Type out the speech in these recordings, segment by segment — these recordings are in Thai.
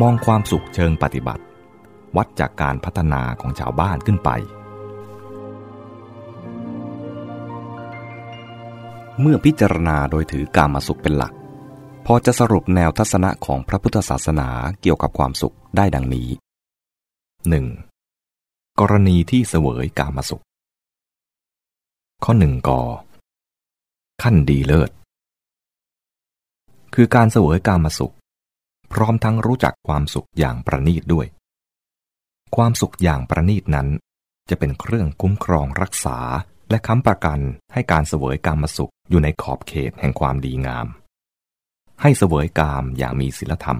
มองความสุขเชิงปฏิบัติ วัดจากการพัฒนาของชาวบ้านขึ้นไป เมื่อพิจารณาโดยถือการมาสุขเป็นหลัก พอจะสรุปแนวทัศนะของพระพุทธศาสนาเกี่ยวกับความสุขได้ดังนี้ 1. กรณีที่เสวยกามาสุข ข้อหนึ่งกอขั้นดีเลิศ คือการเสวยกามาสุข พร้อมทั้งรู้จักความสุขอย่างประณีตด้วย ความสุขอย่างประณีตนั้น จะเป็นเครื่องคุ้มครองรักษาและค้ำประกันให้การเสวยกามสุขอยู่ในขอบเขตแห่งความดีงาม ให้เสวยกามอย่างมีศีลธรรม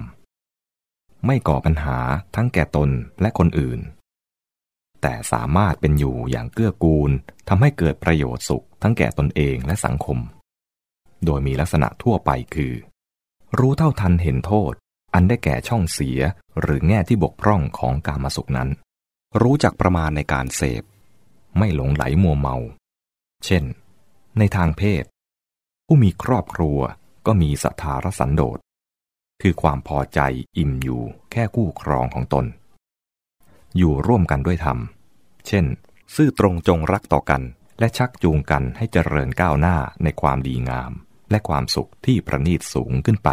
ไม่ก่อปัญหาทั้งแก่ตนและคนอื่น แต่สามารถเป็นอยู่อย่างเกื้อกูลทำให้เกิดประโยชน์สุขทั้งแก่ตนเองและสังคม โดยมีลักษณะทั่วไปคือ รู้เท่าทันเห็นโทษ อันได้แก่ช่องเสียหรือแง่ที่บกพร่องของกามาสุขนั้น รู้จักประมาณในการเสพ ไม่หลงไหลมัวเมา เช่น ในทางเพศ ผู้มีครอบครัวก็มีสัทธารสันโดษ คือความพอใจอิ่มอยู่แค่คู่ครองของตน อยู่ร่วมกันด้วยธรรม เช่น ซื่อตรงจงรักต่อกันและชักจูงกันให้เจริญก้าวหน้าในความดีงาม และความสุขที่ประณีตสูงขึ้นไป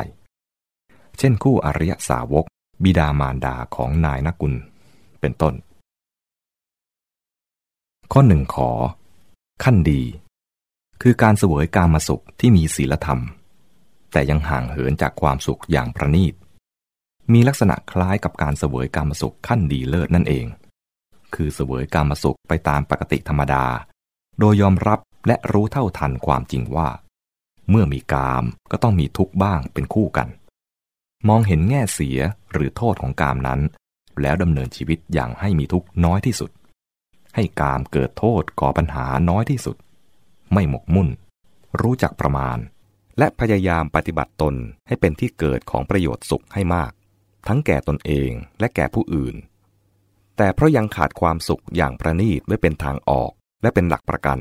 เช่นคู่อริยสาวก บิดามารดาของนายนักุล เป็นต้น ข้อหนึ่งขอ ขั้นดี คือการเสวยกามสุขที่มีศีลธรรม แต่ยังห่างเหินจากความสุขอย่างประณีต มีลักษณะคล้ายกับการเสวยกามสุขขั้นดีเลิศนั่นเอง คือเสวยกามสุขไปตามปกติธรรมดา โดยยอมรับและรู้เท่าทันความจริงว่า เมื่อมีกามก็ต้องมีทุกข์บ้างเป็นคู่กัน มองเห็นแง่เสียหรือโทษของกามนั้น แล้วดำเนินชีวิตอย่างให้มีทุกข์น้อยที่สุด ให้กามเกิดโทษก่อปัญหาน้อยที่สุด ไม่หมกมุ่น รู้จักประมาณ และพยายามปฏิบัติตนให้เป็นที่เกิดของประโยชน์สุขให้มาก ทั้งแก่ตนเองและแก่ผู้อื่น แต่เพราะยังขาดความสุขอย่างประณีตไว้เป็นทางออกและเป็นหลักประกัน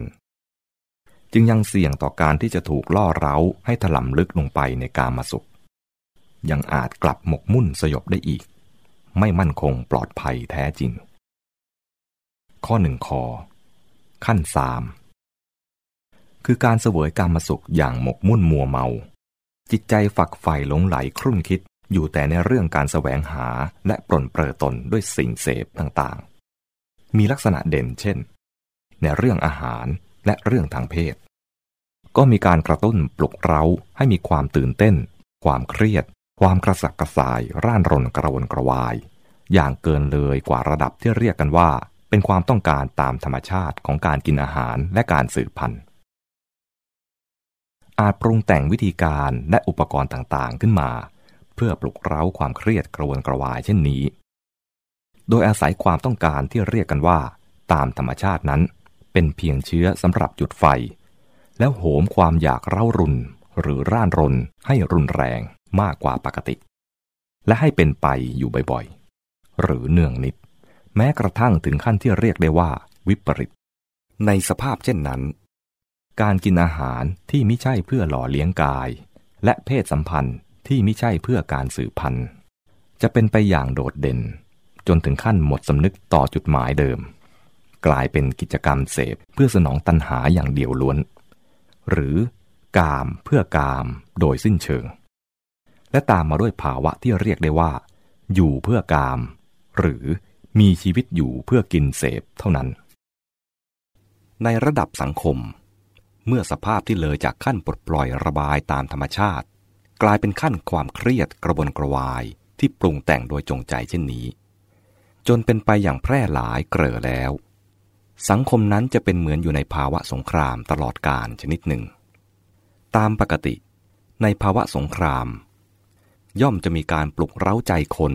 จึงยังเสี่ยงต่อการที่จะถูกล่อเร้าให้ถลำลึกลงไปในกามาสุข ยังอาจกลับหมกมุ่นสยบได้อีก ไม่มั่นคงปลอดภัยแท้จริง ข้อหนึ่งคอ ขั้นสามคือการเสวยกามสุขอย่างหมกมุ่นมัวเมา จิตใจฝักใฝ่หลงไหลครุ่นคิดอยู่แต่ในเรื่องการแสวงหาและปรนเปรอตนด้วยสิ่งเสพต่างๆ มีลักษณะเด่นเช่น ในเรื่องอาหารและเรื่องทางเพศ ก็มีการกระตุ้นปลุกเร้าให้มีความตื่นเต้น ความเครียด ความกระสับกระส่ายร่านรนกระวนกระวาย อย่างเกินเลยกว่าระดับที่เรียกกันว่า เป็นความต้องการตามธรรมชาติของการกินอาหารและการสืบพันธุ์ อาจปรุงแต่งวิธีการและอุปกรณ์ต่างๆขึ้นมา เพื่อปลุกเร้าความเครียดกระวนกระวายเช่นนี้ โดยอาศัยความต้องการที่เรียกกันว่า ตามธรรมชาตินั้น เป็นเพียงเชื้อสำหรับจุดไฟ แล้วโหมความอยากเร่ารุนหรือร่านรนให้รุนแรง มากกว่าปกติ และให้เป็นไปอยู่บ่อยๆ หรือเนืองนิด แม้กระทั่งถึงขั้นที่เรียกได้ว่าวิปริต ในสภาพเช่นนั้น การกินอาหารที่ไม่ใช่เพื่อหล่อเลี้ยงกาย และเพศสัมพันธ์ที่ไม่ใช่เพื่อการสืบพันธุ์ จะเป็นไปอย่างโดดเด่น จนถึงขั้นหมดสำนึกต่อจุดหมายเดิม กลายเป็นกิจกรรมเสพเพื่อสนองตัณหาอย่างเดียวล้วน หรือกามเพื่อกามโดยสิ้นเชิง และตามมาด้วยภาวะที่เรียกได้ว่า อยู่เพื่อกาม หรือมีชีวิตอยู่เพื่อกินเสพเท่านั้น ในระดับสังคม เมื่อสภาพที่เลยจากขั้นปลดปล่อยระบายตามธรรมชาติ กลายเป็นขั้นความเครียดกระบนกระวายที่ปรุงแต่งโดยจงใจเช่นนี้ จนเป็นไปอย่างแพร่หลายเกลอแล้ว สังคมนั้นจะเป็นเหมือนอยู่ในภาวะสงครามตลอดกาลชนิดหนึ่ง ตามปกติ ในภาวะสงคราม ย่อมจะมีการปลุกเร้าใจคน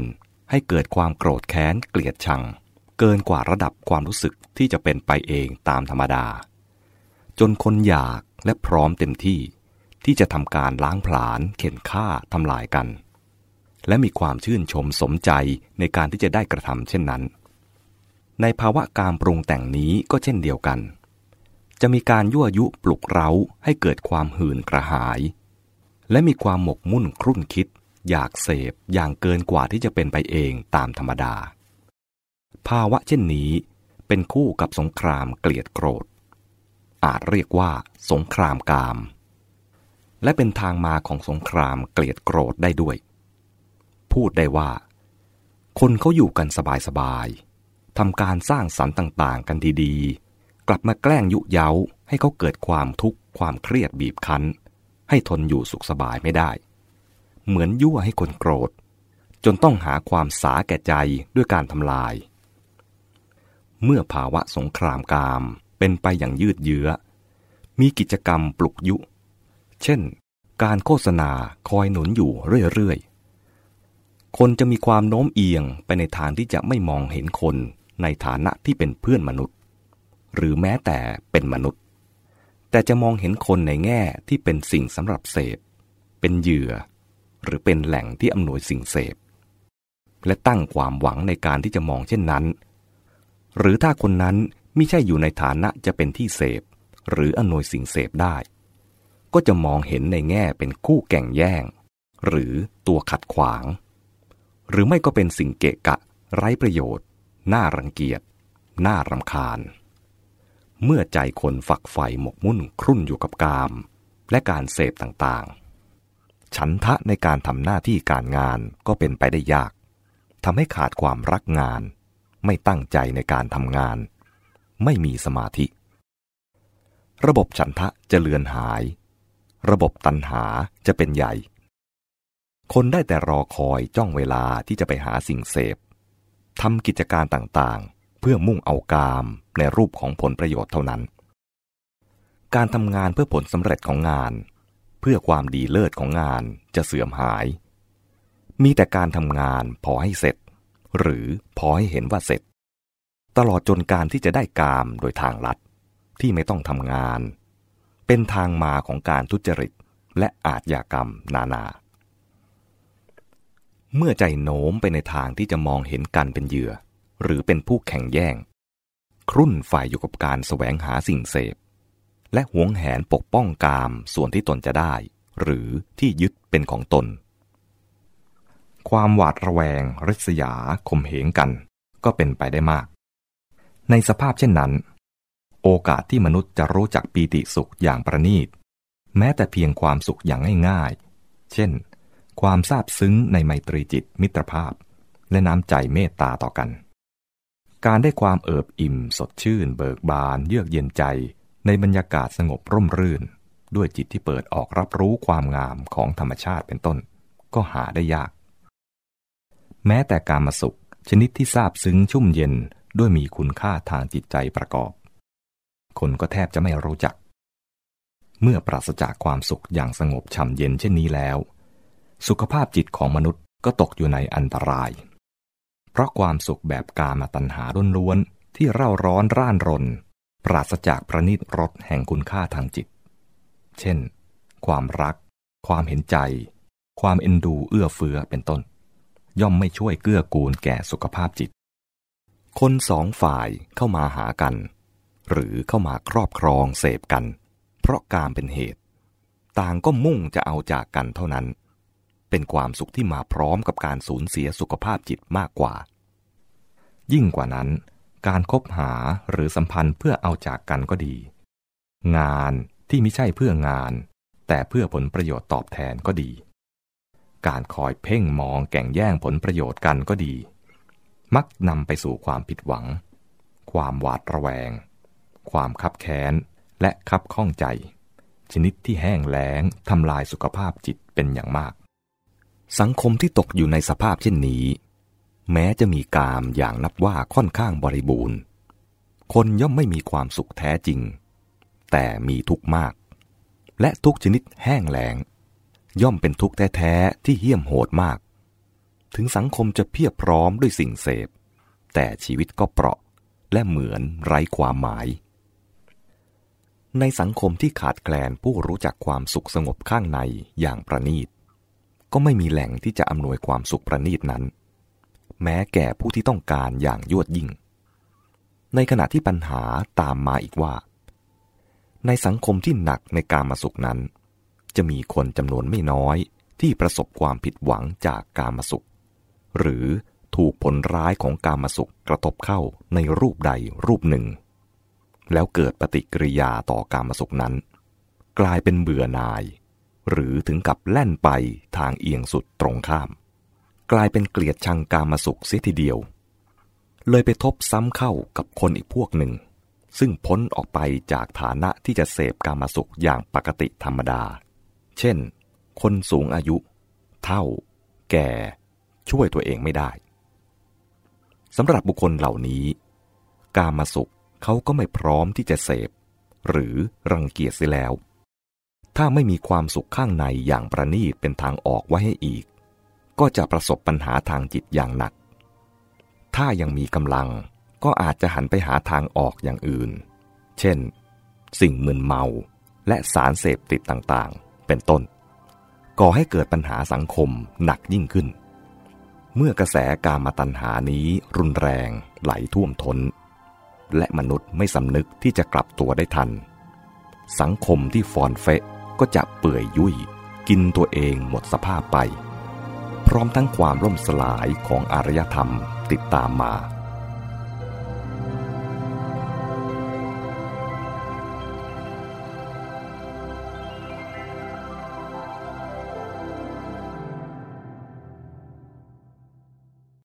ให้เกิดความโกรธแค้นเกลียดชัง เกินกว่าระดับความรู้สึกที่จะเป็นไปเองตามธรรมดา จนคนอยากและพร้อมเต็มที่ ที่จะทำการล้างผลาญเข็นฆ่าทำลายกัน และมีความชื่นชมสมใจในการที่จะได้กระทำเช่นนั้น ในภาวะการปรุงแต่งนี้ก็เช่นเดียวกัน จะมีการยั่วยุปลุกเร้าให้เกิดความหื่นกระหาย และมีความหมกมุ่นครุ่นคิด อยากเสพอย่างเกินกว่าที่จะเป็นไปเองตามธรรมดา ภาวะเช่นนี้เป็นคู่กับสงครามเกลียดโกรธ อาจเรียกว่า สงครามกาม และเป็นทางมาของสงครามเกลียดโกรธได้ด้วย พูดได้ว่า คนเขาอยู่กันสบายๆทำการสร้างสรรค์ต่างๆ กันดีๆ กลับมาแกล้งยุเย้าให้เขาเกิดความทุกข์ความเครียดบีบคั้น ให้ทนอยู่สุขสบายไม่ได้ เหมือนยั่วให้คนโกรธ จนต้องหาความสาแก่ใจด้วยการทำลาย เมื่อภาวะสงครามกามเป็นไปอย่างยืดเยื้อ มีกิจกรรมปลุกยุ เช่น การโฆษณาคอยหนุนอยู่เรื่อยๆ คนจะมีความโน้มเอียงไปในทางที่จะไม่มองเห็นคนในฐานะที่เป็นเพื่อนมนุษย์ หรือแม้แต่เป็นมนุษย์ แต่จะมองเห็นคนในแง่ที่เป็นสิ่งสำหรับเสพ เป็นเหยื่อ หรือเป็นแหล่งที่อำนวยสิ่งเสพ และตั้งความหวังในการที่จะมองเช่นนั้น หรือถ้าคนนั้นไม่ใช่อยู่ในฐานะจะเป็นที่เสพ หรืออำนวยสิ่งเสพได้ ก็จะมองเห็นในแง่เป็นคู่แก่งแย่ง หรือตัวขัดขวาง หรือไม่ก็เป็นสิ่งเกะกะ ไร้ประโยชน์ น่ารังเกียจ น่ารำคาญ เมื่อใจคนฝักใฝ่หมกมุ่นครุ่นอยู่กับกาม และการเสพต่างๆ ฉันทะในการทำหน้าที่การงานก็เป็นไปได้ยากทำให้ขาดความรักงาน ไม่ตั้งใจในการทำงาน ไม่มีสมาธิ ระบบฉันทะจะเลือนหาย ระบบตัณหาจะเป็นใหญ่ คนได้แต่รอคอยจ้องเวลาที่จะไปหาสิ่งเสพทำกิจการต่างๆ เพื่อมุ่งเอากามในรูปของผลประโยชน์เท่านั้น การทำงานเพื่อผลสำเร็จของงาน เพื่อความดีเลิศของงานจะเสื่อมหาย มีแต่การทำงานพอให้เสร็จ หรือพอให้เห็นว่าเสร็จ ตลอดจนการที่จะได้กามโดยทางลัดที่ไม่ต้องทำงาน เป็นทางมาของการทุจริตและอาชญากรรมนานา เมื่อใจโน้มไปในทางที่จะมองเห็นกันเป็นเหยื่อ หรือเป็นผู้แข่งแย่ง ครุ่นฝ่ายอยู่กับการแสวงหาสิ่งเสพ และหวงแหนปกป้องกามส่วนที่ตนจะได้ หรือที่ยึดเป็นของตน ความหวาดระแวง ริษยาข่มเหงกัน ก็เป็นไปได้มาก ในสภาพเช่นนั้น โอกาสที่มนุษย์จะรู้จักปีติสุขอย่างประณีต แม้แต่เพียงความสุขอย่างง่ายๆ เช่น ความซาบซึ้งในไมตรีจิตมิตรภาพ และน้ำใจเมตตาต่อกัน การได้ความเอิบอิ่มสดชื่น เบิกบาน เยือกเย็นใจ ในบรรยากาศสงบร่มรื่น ด้วยจิตที่เปิดออกรับรู้ความงามของธรรมชาติเป็นต้น ก็หาได้ยาก แม้แต่การมาสุข ชนิดที่ซาบซึ้งชุ่มเย็นด้วยมีคุณค่าทางจิตใจประกอบ คนก็แทบจะไม่รู้จัก เมื่อปราศจากความสุขอย่างสงบช่ำเย็นเช่นนี้แล้ว สุขภาพจิตของมนุษย์ก็ตกอยู่ในอันตราย เพราะความสุขแบบกามาตัณหาล้วนๆที่เร่าร้อนร่านรน ปราศจากประณีตรสแห่งคุณค่าทางจิต เช่น ความรัก ความเห็นใจ ความเอ็นดูเอื้อเฟื้อเป็นต้น ย่อมไม่ช่วยเกื้อกูลแก่สุขภาพจิต คนสองฝ่ายเข้ามาหากัน หรือเข้ามาครอบครองเสพกัน เพราะการเป็นเหตุ ต่างก็มุ่งจะเอาจากกันเท่านั้น เป็นความสุขที่มาพร้อมกับการสูญเสียสุขภาพจิตมากกว่า ยิ่งกว่านั้น การคบหาหรือสัมพันธ์เพื่อเอาจากกันก็ดี งานที่ไม่ใช่เพื่องาน แต่เพื่อผลประโยชน์ตอบแทนก็ดี การคอยเพ่งมองแก่งแย่งผลประโยชน์กันก็ดี มักนำไปสู่ความผิดหวัง ความหวาดระแวง ความคับแค้น และคับข้องใจ ชนิดที่แห้งแล้งทำลายสุขภาพจิตเป็นอย่างมาก สังคมที่ตกอยู่ในสภาพเช่นนี้ แม้จะมีกามอย่างนับว่าค่อนข้างบริบูรณ์ คนย่อมไม่มีความสุขแท้จริง แต่มีทุกข์มาก และทุกชนิดแห้งแหลง ย่อมเป็นทุกข์แท้ๆที่เหี้ยมโหดมาก ถึงสังคมจะเพียบพร้อมด้วยสิ่งเสพ แต่ชีวิตก็เปราะและเหมือนไร้ความหมาย ในสังคมที่ขาดแคลนผู้รู้จักความสุขสงบข้างในอย่างประณีต ก็ไม่มีแหล่งที่จะอำนวยความสุขประณีตนั้น แม้แก่ผู้ที่ต้องการอย่างยวดยิ่ง ในขณะที่ปัญหาตามมาอีกว่า ในสังคมที่หนักในการมาสุขนั้น จะมีคนจำนวนไม่น้อยที่ประสบความผิดหวังจากการมาสุข หรือถูกผลร้ายของการมาสุขกระทบเข้าในรูปใดรูปหนึ่ง แล้วเกิดปฏิกิริยาต่อการมาสุขนั้น กลายเป็นเบื่อหน่าย หรือถึงกับแล่นไปทางเอียงสุดตรงข้าม กลายเป็นเกลียดชังกามสุขเสียทีเดียว เลยไปทบซ้ำเข้ากับคนอีกพวกหนึ่ง ซึ่งพ้นออกไปจากฐานะที่จะเสพกามสุขอย่างปกติธรรมดา เช่น คนสูงอายุ เท่า แก่ ช่วยตัวเองไม่ได้สำหรับบุคคลเหล่านี้ กามาสุขเขาก็ไม่พร้อมที่จะเสพ หรือรังเกียจเสียแล้ว ถ้าไม่มีความสุขข้างในอย่างประณีตเป็นทางออกไว้ให้อีก ก็จะประสบปัญหาทางจิตอย่างหนัก ถ้ายังมีกำลังก็อาจจะหันไปหาทางออกอย่างอื่น เช่น สิ่งมึนเมาและสารเสพติดต่างๆ เป็นต้น ก่อให้เกิดปัญหาสังคมหนักยิ่งขึ้น เมื่อกระแสการมาตัญหานี้รุนแรงไหลท่วมทน้น และมนุษย์ไม่สำนึกที่จะกลับตัวได้ทัน สังคมที่ฟอนเฟะก็จะเปื่อยยุ่ยกินตัวเองหมดสภาพไป ร้อมทั้งความล่มสลายของอารยธรรมติดตามมา